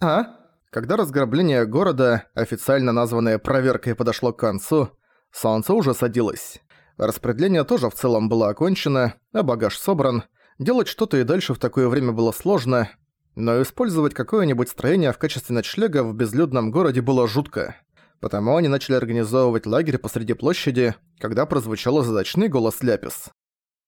«А?» Когда разграбление города, официально названное проверкой, подошло к концу, солнце уже садилось. Распределение тоже в целом было окончено, а багаж собран. Делать что-то и дальше в такое время было сложно, но использовать какое-нибудь строение в качестве ночлега в безлюдном городе было жутко. Потому они начали организовывать лагерь посреди площади, когда прозвучал задачный голос Ляпис.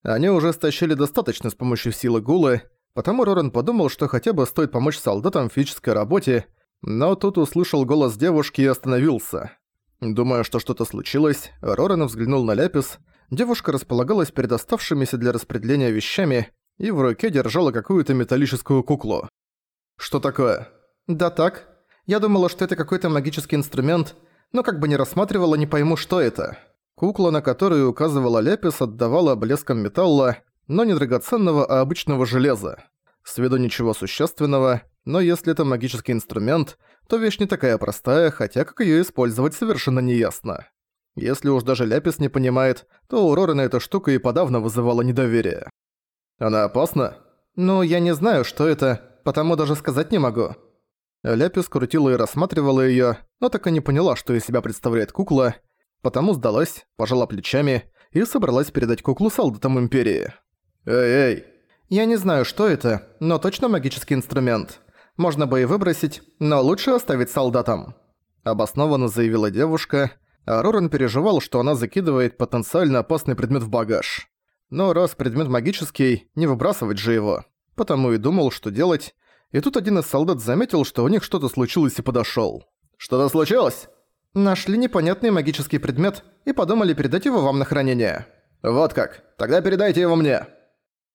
Они уже стащили достаточно с помощью силы гулы, потому Роран подумал, что хотя бы стоит помочь солдатам в физической работе, но тут услышал голос девушки и остановился. Думая, что что-то случилось, Роран взглянул на Ляпис. Девушка располагалась перед оставшимися для распределения вещами и в руке держала какую-то металлическую куклу. «Что такое?» «Да так. Я думала, что это какой-то магический инструмент, но как бы не рассматривала, не пойму, что это». Кукла, на которую указывала Ляпис, отдавала блеском металла, но не драгоценного, а обычного железа. С виду ничего существенного, но если это магический инструмент, то вещь не такая простая, хотя как её использовать совершенно неясно. Если уж даже Ляпис не понимает, то у Рорена эта штука и подавно вызывала недоверие. «Она опасна?» «Ну, я не знаю, что это, потому даже сказать не могу». Ляпис крутила и рассматривала её, но так и не поняла, что из себя представляет кукла, потому сдалась, пожала плечами и собралась передать куклу солдатам Империи. «Эй-эй!» «Я не знаю, что это, но точно магический инструмент. Можно бы и выбросить, но лучше оставить солдатам». Обоснованно заявила девушка, а Роран переживал, что она закидывает потенциально опасный предмет в багаж. Но раз предмет магический, не выбрасывать же его потому и думал, что делать. И тут один из солдат заметил, что у них что-то случилось и подошёл. «Что-то случилось?» «Нашли непонятный магический предмет и подумали передать его вам на хранение». «Вот как. Тогда передайте его мне».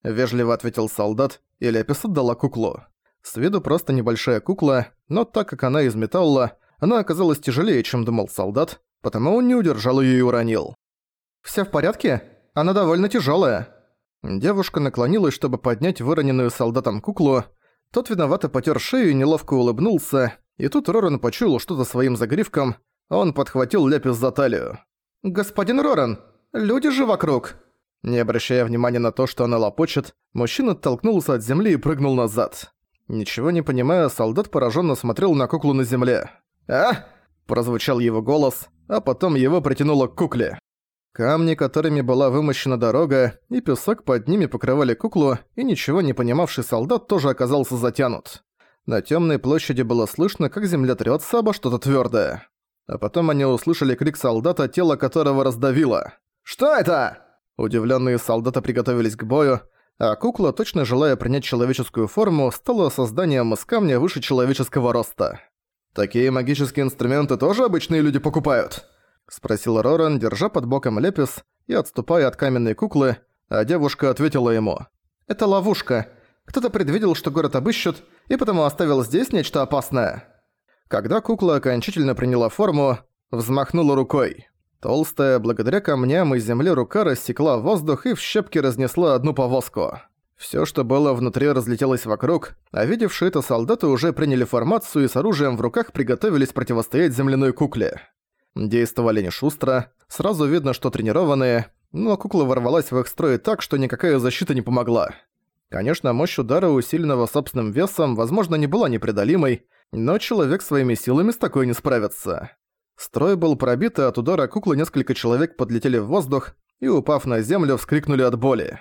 Вежливо ответил солдат, и Лепис отдала куклу. С виду просто небольшая кукла, но так как она из металла, она оказалась тяжелее, чем думал солдат, потому он не удержал её и уронил. «Всё в порядке? Она довольно тяжёлая». Девушка наклонилась, чтобы поднять выроненную солдатом куклу. Тот виновато потер шею и неловко улыбнулся, и тут Роран почуял что-то своим загривком, он подхватил Ляпис за талию. «Господин Роран, люди же вокруг!» Не обращая внимания на то, что она лопочет, мужчина оттолкнулся от земли и прыгнул назад. Ничего не понимая, солдат пораженно смотрел на куклу на земле. «А?» – прозвучал его голос, а потом его притянуло к кукле. Камни, которыми была вымощена дорога, и песок под ними покрывали куклу, и ничего не понимавший солдат тоже оказался затянут. На темной площади было слышно, как земля трется обо что-то твердое. А потом они услышали крик солдата, тело которого раздавило. «Что это?» Удивленные солдаты приготовились к бою, а кукла, точно желая принять человеческую форму, стала созданием из камня выше человеческого роста. «Такие магические инструменты тоже обычные люди покупают?» — спросил Роран, держа под боком Лепис и отступая от каменной куклы, а девушка ответила ему. «Это ловушка. Кто-то предвидел, что город обыщут, и потому оставил здесь нечто опасное». Когда кукла окончательно приняла форму, взмахнула рукой. Толстая, благодаря камням и земле рука рассекла воздух и в щепки разнесла одну повозку. Всё, что было внутри, разлетелось вокруг, а видевшие это солдаты уже приняли формацию и с оружием в руках приготовились противостоять земляной кукле. Действовали не шустро, сразу видно, что тренированные, но кукла ворвалась в их строй так, что никакая защита не помогла. Конечно, мощь удара, усиленного собственным весом, возможно, не была непреодолимой, но человек своими силами с такой не справится. Строй был пробит, и от удара куклы несколько человек подлетели в воздух и, упав на землю, вскрикнули от боли.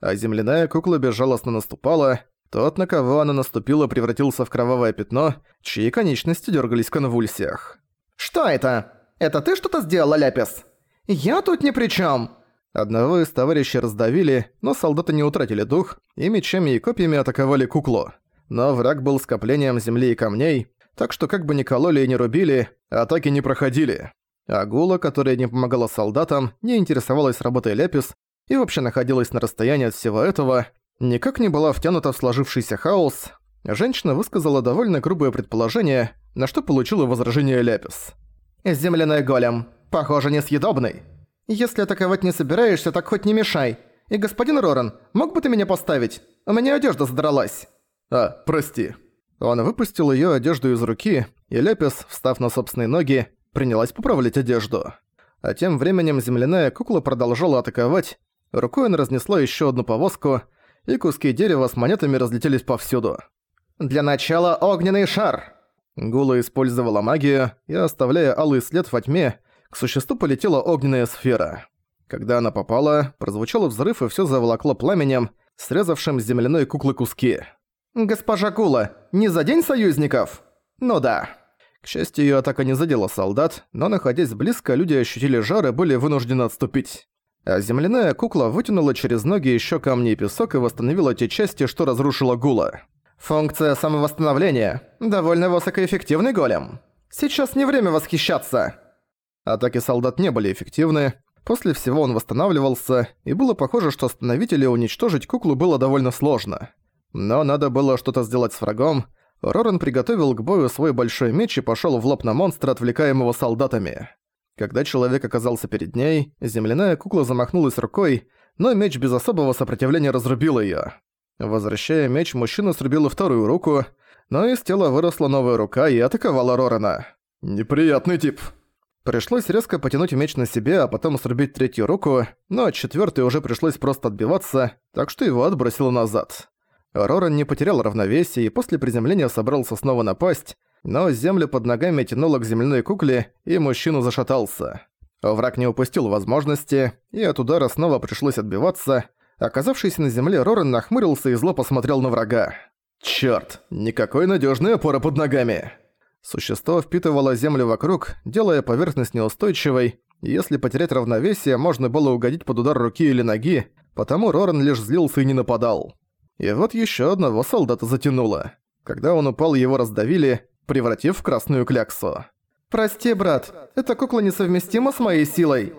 А земляная кукла безжалостно наступала, тот, на кого она наступила, превратился в кровавое пятно, чьи конечности дергались в конвульсиях. «Что это?» Это ты что-то сделала, Ляпис?» «Я тут ни при чем. Одного из товарищей раздавили, но солдаты не утратили дух и мечами и копьями атаковали куклу. Но враг был скоплением земли и камней, так что как бы ни кололи и ни рубили, атаки не проходили. Агула, которая не помогала солдатам, не интересовалась работой Ляпис и вообще находилась на расстоянии от всего этого, никак не была втянута в сложившийся хаос. Женщина высказала довольно грубое предположение, на что получила возражение Ляпис. «Земляной голем. Похоже, несъедобный. Если атаковать не собираешься, так хоть не мешай. И господин Роран, мог бы ты меня поставить? У меня одежда задралась». «А, прости». Он выпустил её одежду из руки, и Лепис, встав на собственные ноги, принялась поправлять одежду. А тем временем земляная кукла продолжала атаковать. Рукой она разнесла ещё одну повозку, и куски дерева с монетами разлетелись повсюду. Для начала огненный шар!» Гула использовала магию, и, оставляя алый след во тьме, к существу полетела огненная сфера. Когда она попала, прозвучал взрыв и всё заволокло пламенем, срезавшим с земляной куклы куски. «Госпожа Гула, не за день союзников?» «Ну да». К счастью, её атака не задела солдат, но находясь близко, люди ощутили жар и были вынуждены отступить. А земляная кукла вытянула через ноги ещё камни и песок и восстановила те части, что разрушила Гула. «Функция самовосстановления. Довольно высокоэффективный голем. Сейчас не время восхищаться!» Атаки солдат не были эффективны. После всего он восстанавливался, и было похоже, что остановить или уничтожить куклу было довольно сложно. Но надо было что-то сделать с врагом. Роран приготовил к бою свой большой меч и пошёл в лоб на монстра, отвлекаемого солдатами. Когда человек оказался перед ней, земляная кукла замахнулась рукой, но меч без особого сопротивления разрубил её. Возвращая меч, мужчина срубил вторую руку, но из тела выросла новая рука и атаковала Рорана. «Неприятный тип». Пришлось резко потянуть меч на себе, а потом срубить третью руку, но от четвёртой уже пришлось просто отбиваться, так что его отбросило назад. Роран не потерял равновесие и после приземления собрался снова напасть, но землю под ногами тянуло к земляной кукле, и мужчина зашатался. Враг не упустил возможности, и от удара снова пришлось отбиваться. Оказавшийся на земле, Роран нахмурился и зло посмотрел на врага. «Чёрт, никакой надёжной опоры под ногами!» Существо впитывало землю вокруг, делая поверхность неустойчивой, и если потерять равновесие, можно было угодить под удар руки или ноги, потому Роран лишь злился и не нападал. И вот ещё одного солдата затянуло. Когда он упал, его раздавили, превратив в красную кляксу. «Прости, брат, эта кукла несовместима с моей силой!»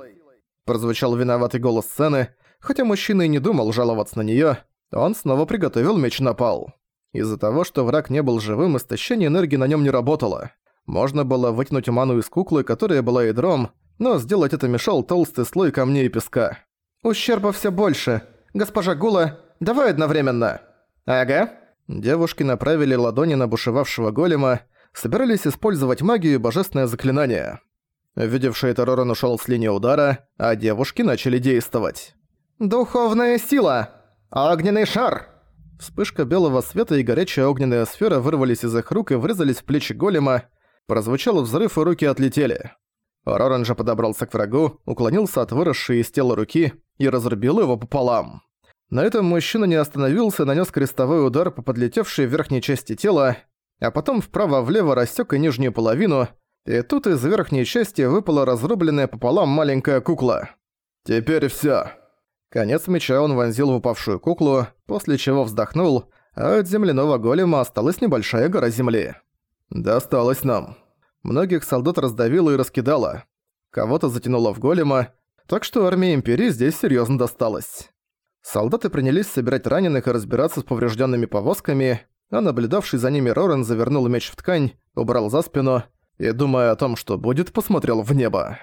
Прозвучал виноватый голос сцены, хотя мужчина и не думал жаловаться на неё, он снова приготовил меч на пал. Из-за того, что враг не был живым, истощение энергии на нём не работало. Можно было вытянуть ману из куклы, которая была ядром, но сделать это мешал толстый слой камней и песка. «Ущерба всё больше. Госпожа Гула, давай одновременно!» «Ага». Девушки направили ладони на бушевавшего голема, собирались использовать магию и божественное заклинание. Видевший это Роран ушёл с линии удара, а девушки начали действовать. «Духовная сила! Огненный шар!» Вспышка белого света и горячая огненная сфера вырвались из их рук и врезались в плечи голема. Прозвучал взрыв, и руки отлетели. Роран же подобрался к врагу, уклонился от выросшей из тела руки и разрубил его пополам. На этом мужчина не остановился, нанес крестовой удар по подлетевшей верхней части тела, а потом вправо-влево рассек и нижнюю половину, и тут из верхней части выпала разрубленная пополам маленькая кукла. «Теперь всё». Конец меча он вонзил в упавшую куклу, после чего вздохнул, а от земляного голема осталась небольшая гора земли. «Досталось нам». Многих солдат раздавило и раскидало. Кого-то затянуло в голема, так что армии Империи здесь серьезно досталось. Солдаты принялись собирать раненых и разбираться с поврежденными повозками, а наблюдавший за ними Рорен завернул меч в ткань, убрал за спину и, думая о том, что будет, посмотрел в небо.